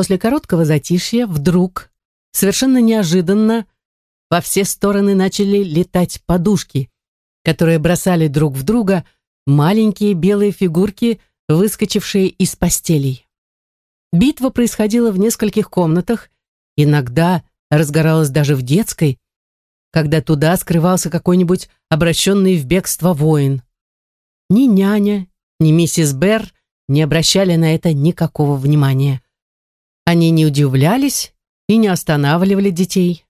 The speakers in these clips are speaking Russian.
После короткого затишья вдруг, совершенно неожиданно, во все стороны начали летать подушки, которые бросали друг в друга маленькие белые фигурки, выскочившие из постелей. Битва происходила в нескольких комнатах, иногда разгоралась даже в детской, когда туда скрывался какой-нибудь обращенный в бегство воин. Ни няня, ни миссис Берр не обращали на это никакого внимания. Они не удивлялись и не останавливали детей.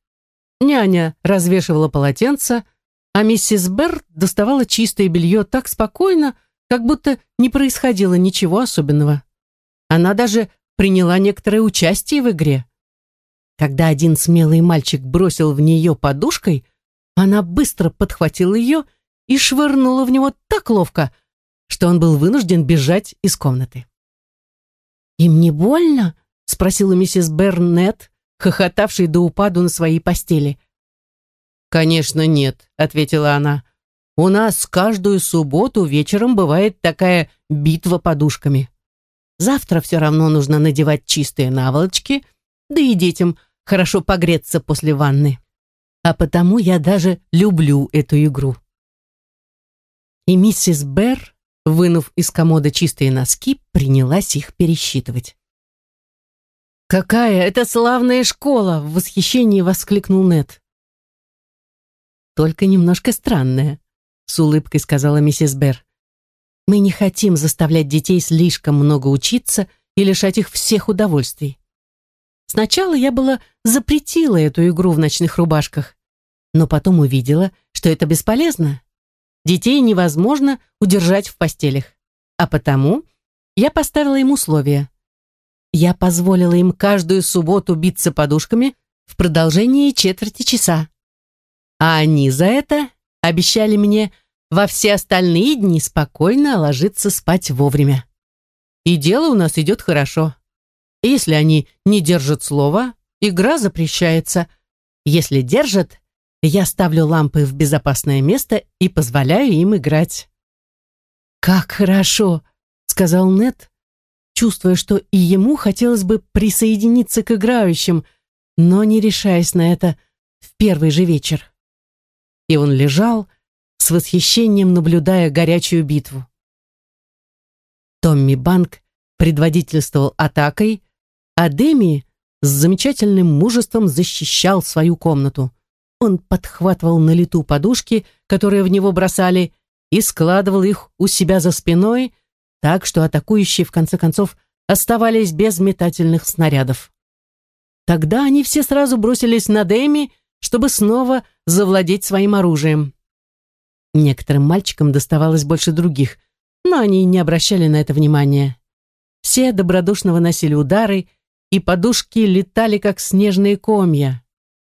Няня развешивала полотенца, а миссис Берр доставала чистое белье так спокойно, как будто не происходило ничего особенного. Она даже приняла некоторое участие в игре. Когда один смелый мальчик бросил в нее подушкой, она быстро подхватила ее и швырнула в него так ловко, что он был вынужден бежать из комнаты. «Им не больно?» — спросила миссис Бернет, хохотавшей до упаду на своей постели. «Конечно нет», — ответила она. «У нас каждую субботу вечером бывает такая битва подушками. Завтра все равно нужно надевать чистые наволочки, да и детям — хорошо погреться после ванны. А потому я даже люблю эту игру. И миссис Берр, вынув из комода чистые носки, принялась их пересчитывать. «Какая это славная школа!» — в восхищении воскликнул Нед. «Только немножко странная», — с улыбкой сказала миссис Берр. «Мы не хотим заставлять детей слишком много учиться и лишать их всех удовольствий. Сначала я была запретила эту игру в ночных рубашках, но потом увидела, что это бесполезно. Детей невозможно удержать в постелях. А потому я поставила им условия. Я позволила им каждую субботу биться подушками в продолжении четверти часа. А они за это обещали мне во все остальные дни спокойно ложиться спать вовремя. И дело у нас идет хорошо. Если они не держат слова, игра запрещается. Если держат, я ставлю лампы в безопасное место и позволяю им играть. «Как хорошо!» — сказал Нет, чувствуя, что и ему хотелось бы присоединиться к играющим, но не решаясь на это в первый же вечер. И он лежал, с восхищением наблюдая горячую битву. Томми Банк предводительствовал атакой, а Деми с замечательным мужеством защищал свою комнату. Он подхватывал на лету подушки, которые в него бросали, и складывал их у себя за спиной, так что атакующие в конце концов оставались без метательных снарядов. Тогда они все сразу бросились на Дэми, чтобы снова завладеть своим оружием. Некоторым мальчикам доставалось больше других, но они не обращали на это внимания. Все добродушно выносили удары, и подушки летали, как снежные комья,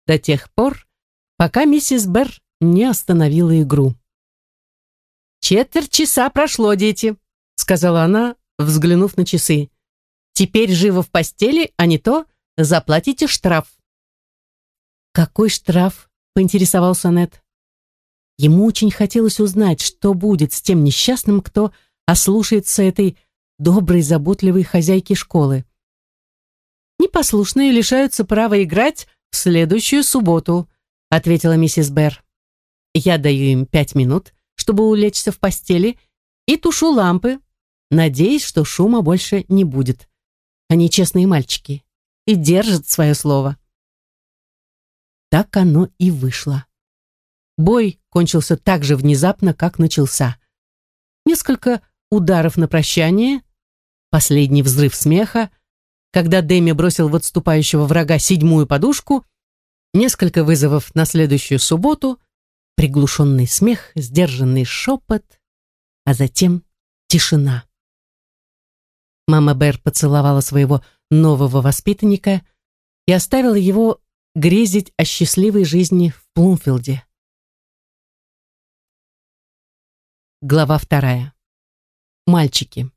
до тех пор, пока миссис Берр не остановила игру. «Четверть часа прошло, дети», — сказала она, взглянув на часы. «Теперь живо в постели, а не то заплатите штраф». «Какой штраф?» — поинтересовался Нед. Ему очень хотелось узнать, что будет с тем несчастным, кто ослушается этой доброй, заботливой хозяйки школы непослушные лишаются права играть в следующую субботу», ответила миссис Берр. «Я даю им пять минут, чтобы улечься в постели, и тушу лампы, надеясь, что шума больше не будет. Они честные мальчики и держат свое слово». Так оно и вышло. Бой кончился так же внезапно, как начался. Несколько ударов на прощание, последний взрыв смеха, когда Дэми бросил в отступающего врага седьмую подушку, несколько вызовов на следующую субботу, приглушенный смех, сдержанный шепот, а затем тишина. Мама Бэр поцеловала своего нового воспитанника и оставила его грезить о счастливой жизни в Плумфилде. Глава вторая. Мальчики.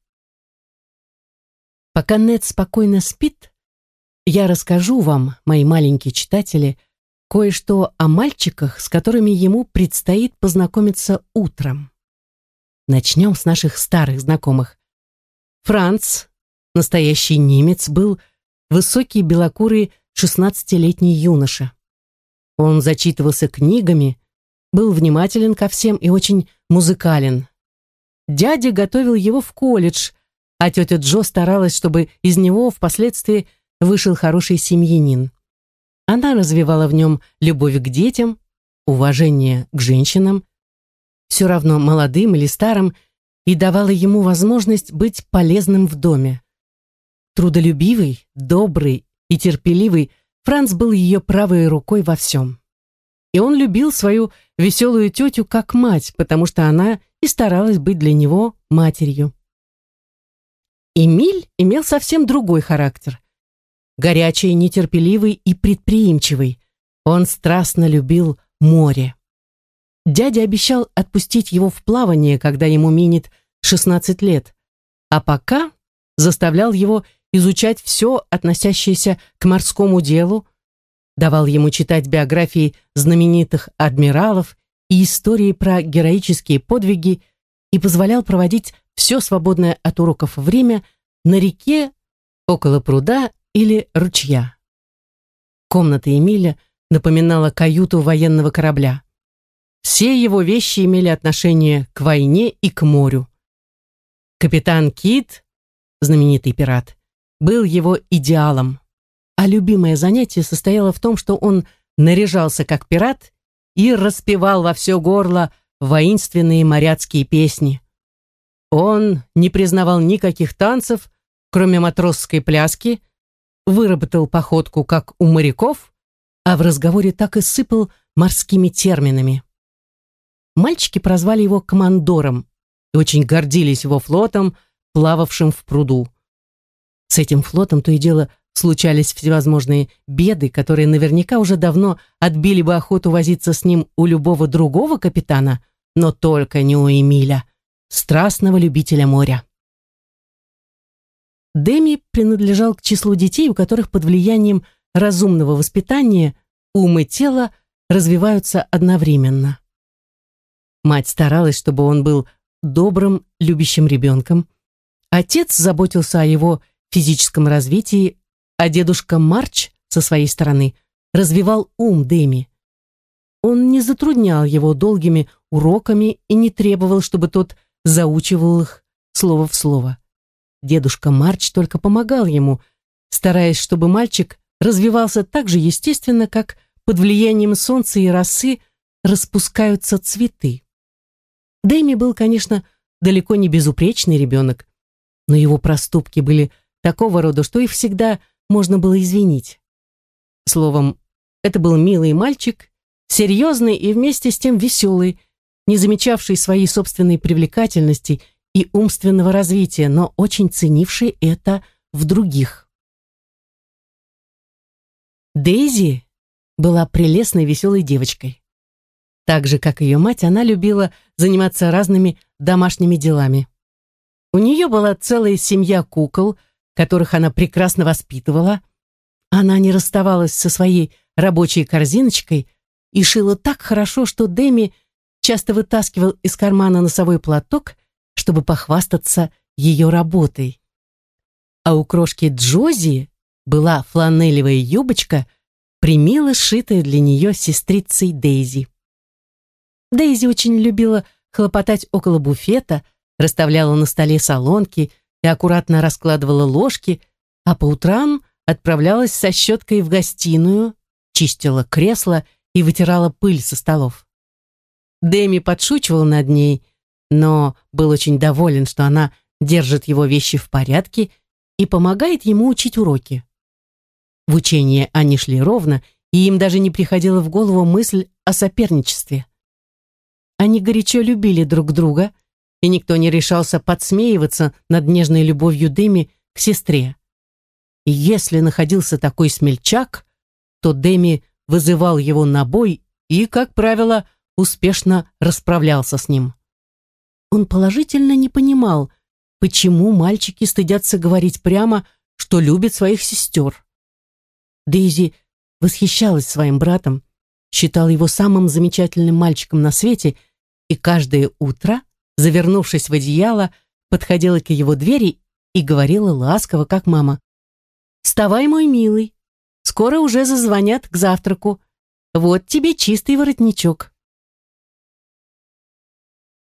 Пока Нед спокойно спит, я расскажу вам, мои маленькие читатели, кое-что о мальчиках, с которыми ему предстоит познакомиться утром. Начнем с наших старых знакомых. Франц, настоящий немец, был высокий белокурый шестнадцатилетний юноша. Он зачитывался книгами, был внимателен ко всем и очень музыкален. Дядя готовил его в колледж, а тетя Джо старалась, чтобы из него впоследствии вышел хороший семьянин. Она развивала в нем любовь к детям, уважение к женщинам, все равно молодым или старым, и давала ему возможность быть полезным в доме. Трудолюбивый, добрый и терпеливый, Франц был ее правой рукой во всем. И он любил свою веселую тетю как мать, потому что она и старалась быть для него матерью. Эмиль имел совсем другой характер. Горячий, нетерпеливый и предприимчивый. Он страстно любил море. Дядя обещал отпустить его в плавание, когда ему минет 16 лет, а пока заставлял его изучать все, относящееся к морскому делу, давал ему читать биографии знаменитых адмиралов и истории про героические подвиги и позволял проводить все свободное от уроков время на реке, около пруда или ручья. Комната Эмиля напоминала каюту военного корабля. Все его вещи имели отношение к войне и к морю. Капитан Кит, знаменитый пират, был его идеалом, а любимое занятие состояло в том, что он наряжался как пират и распевал во все горло воинственные моряцкие песни. Он не признавал никаких танцев, кроме матросской пляски, выработал походку, как у моряков, а в разговоре так и сыпал морскими терминами. Мальчики прозвали его командором и очень гордились его флотом, плававшим в пруду. С этим флотом то и дело случались всевозможные беды, которые наверняка уже давно отбили бы охоту возиться с ним у любого другого капитана, но только не у Эмиля, страстного любителя моря. Деми принадлежал к числу детей, у которых под влиянием разумного воспитания ум и тело развиваются одновременно. Мать старалась, чтобы он был добрым, любящим ребенком. Отец заботился о его физическом развитии, а дедушка Марч со своей стороны развивал ум Дэми. Он не затруднял его долгими уроками и не требовал, чтобы тот заучивал их слово в слово. Дедушка Марч только помогал ему, стараясь, чтобы мальчик развивался так же естественно, как под влиянием солнца и росы распускаются цветы. Дэми был, конечно, далеко не безупречный ребенок, но его проступки были такого рода, что их всегда можно было извинить. Словом, это был милый мальчик, серьезный и вместе с тем веселый, не замечавший своей собственной привлекательности и умственного развития, но очень ценивший это в других. Дейзи была прелестной веселой девочкой. Так же, как ее мать, она любила заниматься разными домашними делами. У нее была целая семья кукол, которых она прекрасно воспитывала. Она не расставалась со своей рабочей корзиночкой и шила так хорошо, что Дэми часто вытаскивал из кармана носовой платок, чтобы похвастаться ее работой. А у крошки Джози была фланелевая юбочка, примило сшитая для нее сестрицей Дейзи. Дейзи очень любила хлопотать около буфета, расставляла на столе солонки и аккуратно раскладывала ложки, а по утрам отправлялась со щеткой в гостиную, чистила кресло и вытирала пыль со столов. Дэми подшучивал над ней, но был очень доволен, что она держит его вещи в порядке и помогает ему учить уроки. В учение они шли ровно, и им даже не приходила в голову мысль о соперничестве. Они горячо любили друг друга, и никто не решался подсмеиваться над нежной любовью Дэми к сестре. И если находился такой смельчак, то Дэми вызывал его на бой и, как правило, успешно расправлялся с ним. Он положительно не понимал, почему мальчики стыдятся говорить прямо, что любят своих сестер. Дейзи восхищалась своим братом, считала его самым замечательным мальчиком на свете – и каждое утро, завернувшись в одеяло, подходила к его двери и говорила ласково, как мама. «Вставай, мой милый, скоро уже зазвонят к завтраку. Вот тебе чистый воротничок».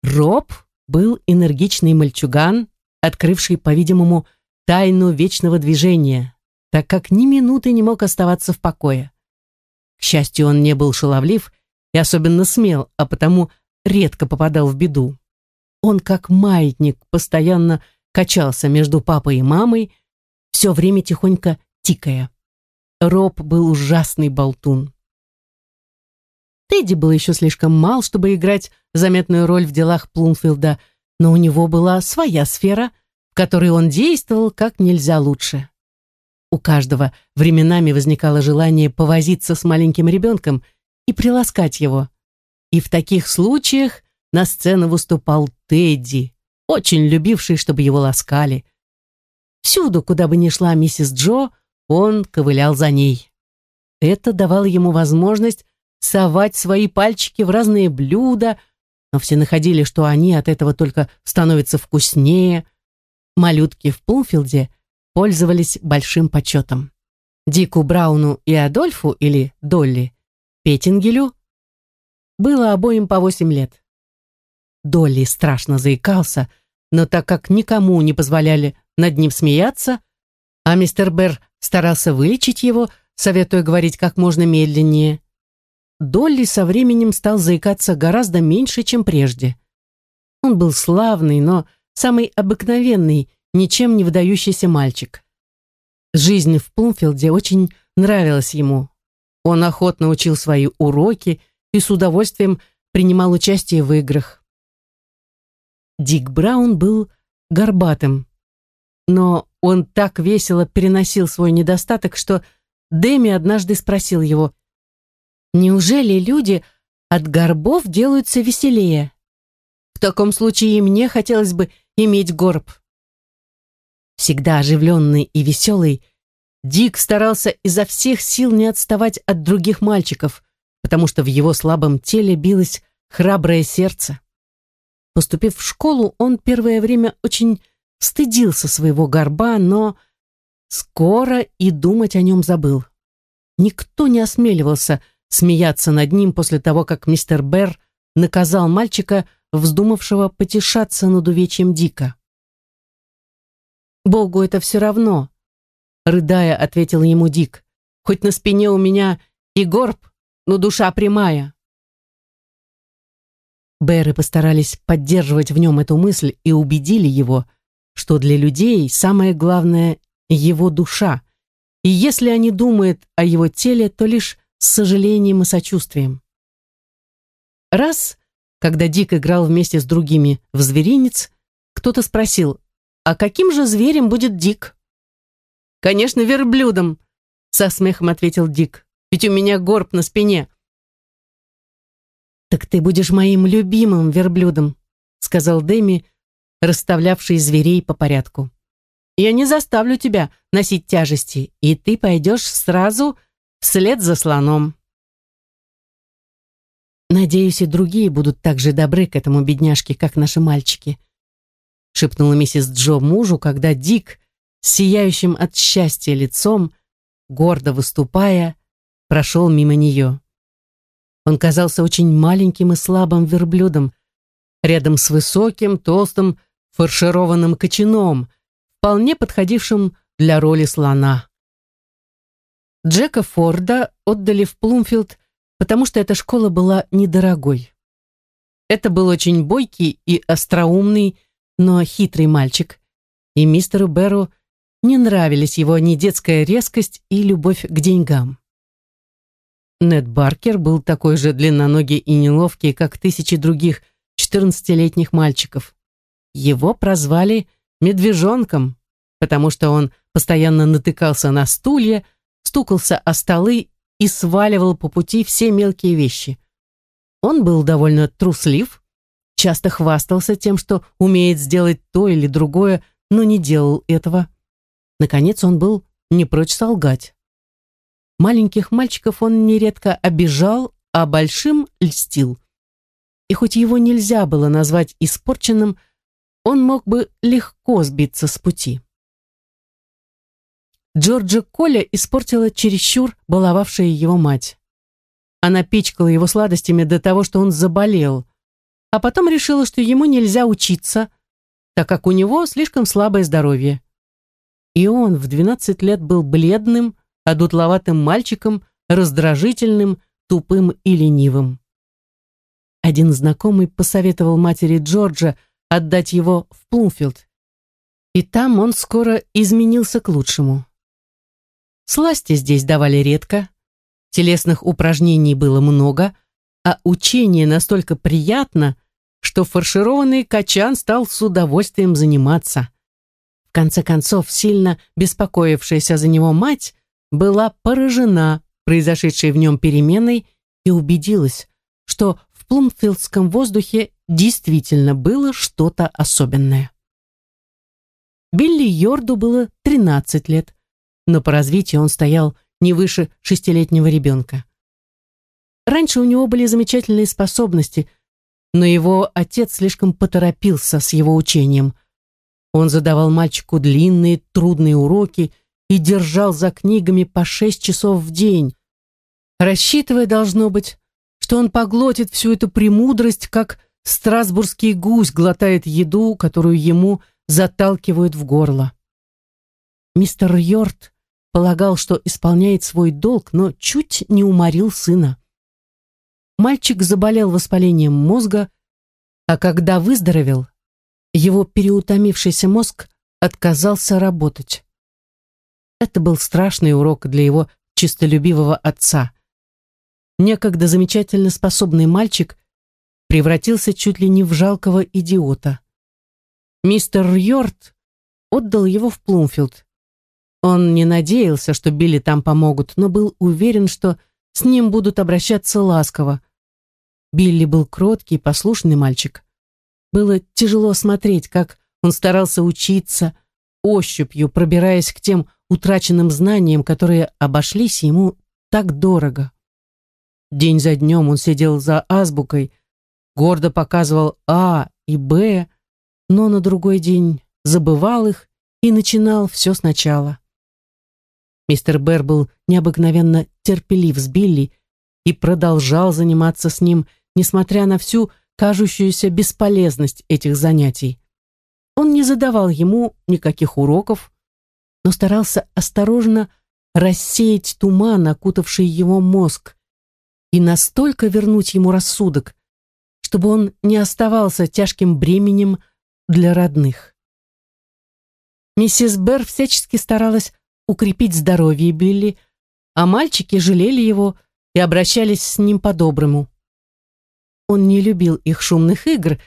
Роб был энергичный мальчуган, открывший, по-видимому, тайну вечного движения, так как ни минуты не мог оставаться в покое. К счастью, он не был шаловлив и особенно смел, а потому редко попадал в беду. Он, как маятник, постоянно качался между папой и мамой, все время тихонько тикая. Роб был ужасный болтун. Тедди был еще слишком мал, чтобы играть заметную роль в делах Плумфилда, но у него была своя сфера, в которой он действовал как нельзя лучше. У каждого временами возникало желание повозиться с маленьким ребенком и приласкать его. И в таких случаях на сцену выступал Тедди, очень любивший, чтобы его ласкали. Всюду, куда бы ни шла миссис Джо, он ковылял за ней. Это давало ему возможность совать свои пальчики в разные блюда, но все находили, что они от этого только становятся вкуснее. Малютки в Пулфилде пользовались большим почетом. Дику Брауну и Адольфу, или Долли, Петтингелю, было обоим по восемь лет. Долли страшно заикался, но так как никому не позволяли над ним смеяться, а мистер Берр старался вылечить его, советуя говорить как можно медленнее, Долли со временем стал заикаться гораздо меньше, чем прежде. Он был славный, но самый обыкновенный, ничем не выдающийся мальчик. Жизнь в Плумфилде очень нравилась ему. Он охотно учил свои уроки и с удовольствием принимал участие в играх. Дик Браун был горбатым, но он так весело переносил свой недостаток, что Дэми однажды спросил его, Неужели люди от горбов делаются веселее? В таком случае и мне хотелось бы иметь горб. Всегда оживленный и веселый, Дик старался изо всех сил не отставать от других мальчиков, потому что в его слабом теле билось храброе сердце. Поступив в школу, он первое время очень стыдился своего горба, но скоро и думать о нем забыл. Никто не осмеливался смеяться над ним после того, как мистер Берр наказал мальчика, вздумавшего потешаться над увечьем Дика. «Богу это все равно», — рыдая, ответил ему Дик. «Хоть на спине у меня и горб, но душа прямая». Беры постарались поддерживать в нем эту мысль и убедили его, что для людей самое главное — его душа, и если они думают о его теле, то лишь с сожалением и сочувствием. Раз, когда Дик играл вместе с другими в зверинец, кто-то спросил, а каким же зверем будет Дик? «Конечно, верблюдом», — со смехом ответил Дик, «ведь у меня горб на спине». «Так ты будешь моим любимым верблюдом», — сказал Дэми, расставлявший зверей по порядку. «Я не заставлю тебя носить тяжести, и ты пойдешь сразу вслед за слоном. «Надеюсь, и другие будут так же добры к этому бедняжке, как наши мальчики», шепнула миссис Джо мужу, когда Дик, сияющим от счастья лицом, гордо выступая, прошел мимо нее. Он казался очень маленьким и слабым верблюдом, рядом с высоким, толстым, фаршированным кочаном, вполне подходившим для роли слона. Джека Форда отдали в Плумфилд, потому что эта школа была недорогой. Это был очень бойкий и остроумный, но хитрый мальчик, и мистеру Беру не нравились его ни детская резкость и любовь к деньгам. Нед Баркер был такой же длинноногий и неловкий, как тысячи других 14-летних мальчиков. Его прозвали «медвежонком», потому что он постоянно натыкался на стулья, стукался о столы и сваливал по пути все мелкие вещи. Он был довольно труслив, часто хвастался тем, что умеет сделать то или другое, но не делал этого. Наконец он был не прочь солгать. Маленьких мальчиков он нередко обижал, а большим льстил. И хоть его нельзя было назвать испорченным, он мог бы легко сбиться с пути. Джорджа Коля испортила чересчур баловавшая его мать. Она пичкала его сладостями до того, что он заболел, а потом решила, что ему нельзя учиться, так как у него слишком слабое здоровье. И он в 12 лет был бледным, одутловатым мальчиком, раздражительным, тупым и ленивым. Один знакомый посоветовал матери Джорджа отдать его в Плумфилд, и там он скоро изменился к лучшему. Сласти здесь давали редко, телесных упражнений было много, а учение настолько приятно, что фаршированный качан стал с удовольствием заниматься. В конце концов, сильно беспокоившаяся за него мать была поражена произошедшей в нем переменой и убедилась, что в плумфилдском воздухе действительно было что-то особенное. Билли Йорду было 13 лет, но по развитию он стоял не выше шестилетнего ребенка. Раньше у него были замечательные способности, но его отец слишком поторопился с его учением. Он задавал мальчику длинные, трудные уроки и держал за книгами по шесть часов в день, рассчитывая, должно быть, что он поглотит всю эту премудрость, как страсбургский гусь глотает еду, которую ему заталкивают в горло. Мистер Йорт полагал, что исполняет свой долг, но чуть не уморил сына. Мальчик заболел воспалением мозга, а когда выздоровел, его переутомившийся мозг отказался работать. Это был страшный урок для его чистолюбивого отца. Некогда замечательно способный мальчик превратился чуть ли не в жалкого идиота. Мистер Йорт отдал его в Плумфилд, он не надеялся, что Билли там помогут, но был уверен, что с ним будут обращаться ласково. Билли был кроткий, послушный мальчик. Было тяжело смотреть, как он старался учиться, ощупью пробираясь к тем утраченным знаниям, которые обошлись ему так дорого. День за днем он сидел за азбукой, гордо показывал А и Б, но на другой день забывал их и начинал все сначала. Мистер Бэр был необыкновенно терпелив с Билли и продолжал заниматься с ним, несмотря на всю кажущуюся бесполезность этих занятий. Он не задавал ему никаких уроков, но старался осторожно рассеять туман, окутавший его мозг, и настолько вернуть ему рассудок, чтобы он не оставался тяжким бременем для родных. Миссис Берр всячески старалась укрепить здоровье Билли, а мальчики жалели его и обращались с ним по-доброму. Он не любил их шумных игр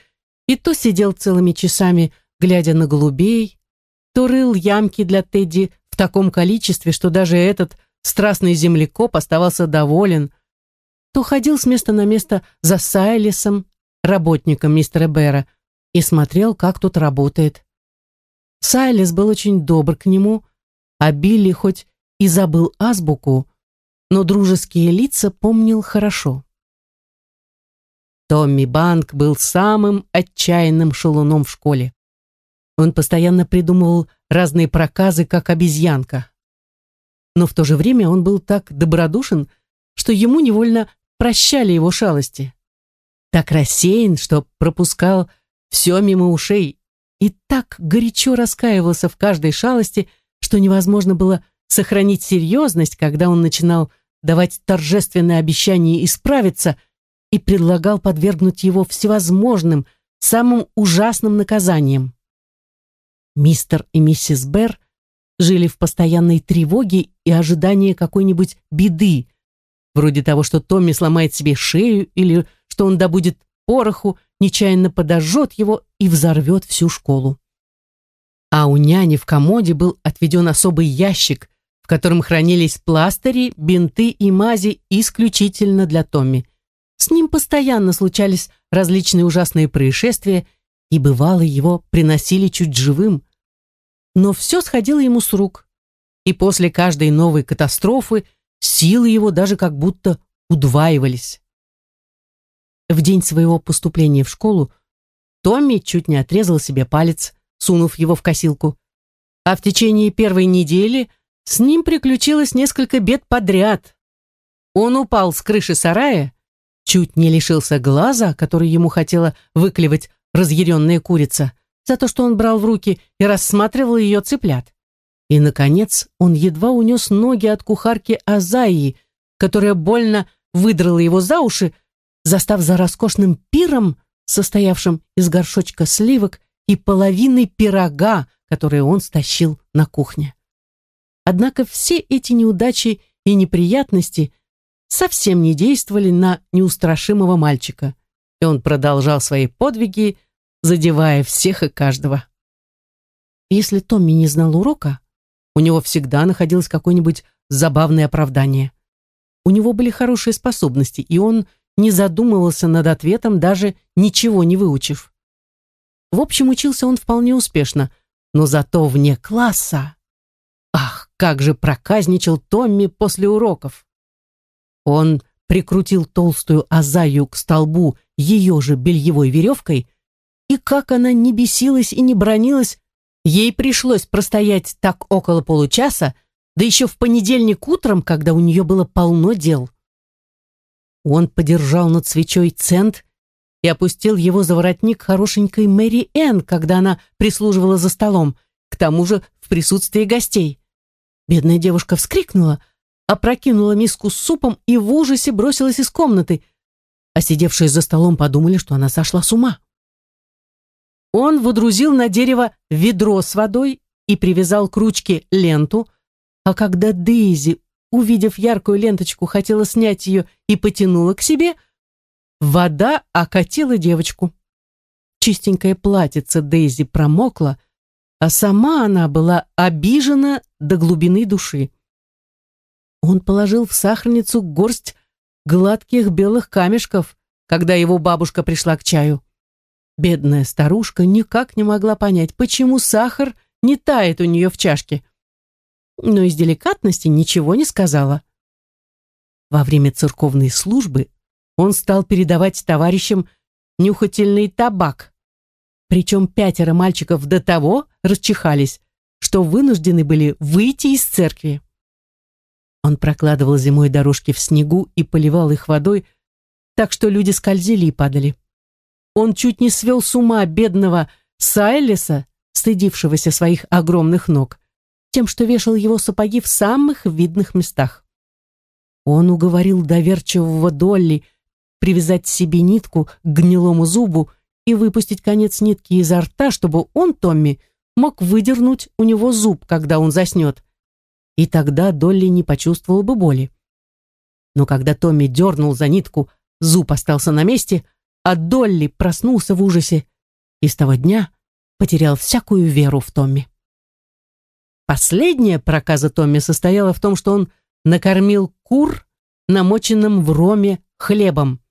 и то сидел целыми часами, глядя на голубей, то рыл ямки для Тедди в таком количестве, что даже этот страстный землекоп оставался доволен, то ходил с места на место за Сайлисом, работником мистера Бэра, и смотрел, как тут работает. Сайлис был очень добр к нему, а Билли хоть и забыл азбуку, но дружеские лица помнил хорошо. Томми Банк был самым отчаянным шалуном в школе. Он постоянно придумывал разные проказы, как обезьянка. Но в то же время он был так добродушен, что ему невольно прощали его шалости. Так рассеян, что пропускал все мимо ушей и так горячо раскаивался в каждой шалости, что невозможно было сохранить серьезность, когда он начинал давать торжественное обещание исправиться и предлагал подвергнуть его всевозможным, самым ужасным наказаниям. Мистер и миссис Берр жили в постоянной тревоге и ожидании какой-нибудь беды, вроде того, что Томми сломает себе шею или что он добудет пороху, нечаянно подожжет его и взорвет всю школу а у няни в комоде был отведен особый ящик, в котором хранились пластыри, бинты и мази исключительно для Томми. С ним постоянно случались различные ужасные происшествия, и бывало его приносили чуть живым. Но все сходило ему с рук, и после каждой новой катастрофы силы его даже как будто удваивались. В день своего поступления в школу Томми чуть не отрезал себе палец, сунув его в косилку. А в течение первой недели с ним приключилось несколько бед подряд. Он упал с крыши сарая, чуть не лишился глаза, который ему хотела выклевать разъяренная курица, за то, что он брал в руки и рассматривал ее цыплят. И, наконец, он едва унес ноги от кухарки Азаи, которая больно выдрала его за уши, застав за роскошным пиром, состоявшим из горшочка сливок и половины пирога, который он стащил на кухне. Однако все эти неудачи и неприятности совсем не действовали на неустрашимого мальчика, и он продолжал свои подвиги, задевая всех и каждого. Если Томми не знал урока, у него всегда находилось какое-нибудь забавное оправдание. У него были хорошие способности, и он не задумывался над ответом, даже ничего не выучив. В общем, учился он вполне успешно, но зато вне класса. Ах, как же проказничал Томми после уроков! Он прикрутил толстую азаю к столбу ее же бельевой веревкой, и как она не бесилась и не бронилась, Ей пришлось простоять так около получаса, да еще в понедельник утром, когда у нее было полно дел. Он подержал над свечой цент и опустил его за воротник хорошенькой Мэри Энн, когда она прислуживала за столом, к тому же в присутствии гостей. Бедная девушка вскрикнула, опрокинула миску с супом и в ужасе бросилась из комнаты, а сидевшие за столом подумали, что она сошла с ума. Он водрузил на дерево ведро с водой и привязал к ручке ленту, а когда Дейзи, увидев яркую ленточку, хотела снять ее и потянула к себе, вода окатила девочку. Чистенькое платьице Дейзи промокло, а сама она была обижена до глубины души. Он положил в сахарницу горсть гладких белых камешков, когда его бабушка пришла к чаю. Бедная старушка никак не могла понять, почему сахар не тает у нее в чашке. Но из деликатности ничего не сказала. Во время церковной службы он стал передавать товарищам нюхательный табак. Причем пятеро мальчиков до того расчихались, что вынуждены были выйти из церкви. Он прокладывал зимой дорожки в снегу и поливал их водой, так что люди скользили и падали. Он чуть не свел с ума бедного Сайлиса, стыдившегося своих огромных ног, тем, что вешал его сапоги в самых видных местах. Он уговорил доверчивого Долли привязать себе нитку к гнилому зубу и выпустить конец нитки изо рта, чтобы он, Томми, мог выдернуть у него зуб, когда он заснет. И тогда Долли не почувствовал бы боли. Но когда Томми дернул за нитку, зуб остался на месте – а Долли проснулся в ужасе и с того дня потерял всякую веру в Томми. Последняя проказа Томми состояла в том, что он накормил кур намоченным в роме хлебом.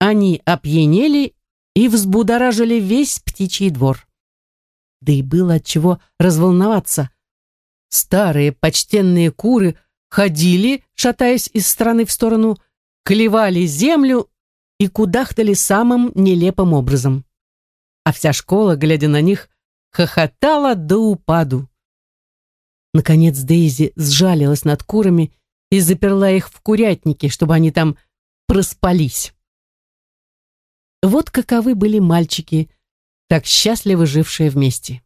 Они опьянели и взбудоражили весь птичий двор. Да и было от чего разволноваться. Старые почтенные куры ходили, шатаясь из стороны в сторону, клевали землю и кудахтали самым нелепым образом. А вся школа, глядя на них, хохотала до упаду. Наконец Дейзи сжалилась над курами и заперла их в курятнике, чтобы они там проспались. Вот каковы были мальчики, так счастливо жившие вместе.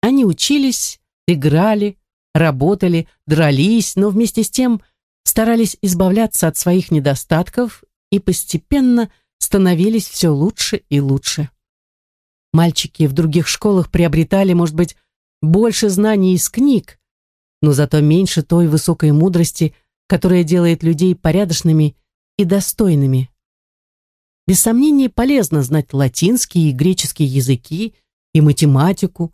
Они учились, играли, работали, дрались, но вместе с тем старались избавляться от своих недостатков и постепенно становились все лучше и лучше. Мальчики в других школах приобретали, может быть, больше знаний из книг, но зато меньше той высокой мудрости, которая делает людей порядочными и достойными. Без сомнения, полезно знать латинский и греческий языки и математику,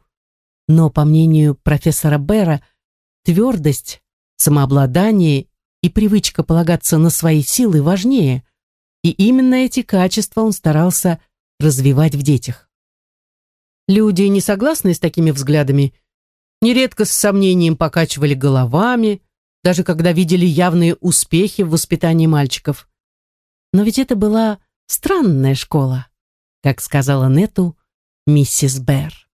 но, по мнению профессора Бера, твердость, самообладание и привычка полагаться на свои силы важнее – и именно эти качества он старался развивать в детях. Люди, не согласные с такими взглядами, нередко с сомнением покачивали головами, даже когда видели явные успехи в воспитании мальчиков. Но ведь это была странная школа, как сказала Нету миссис Берр.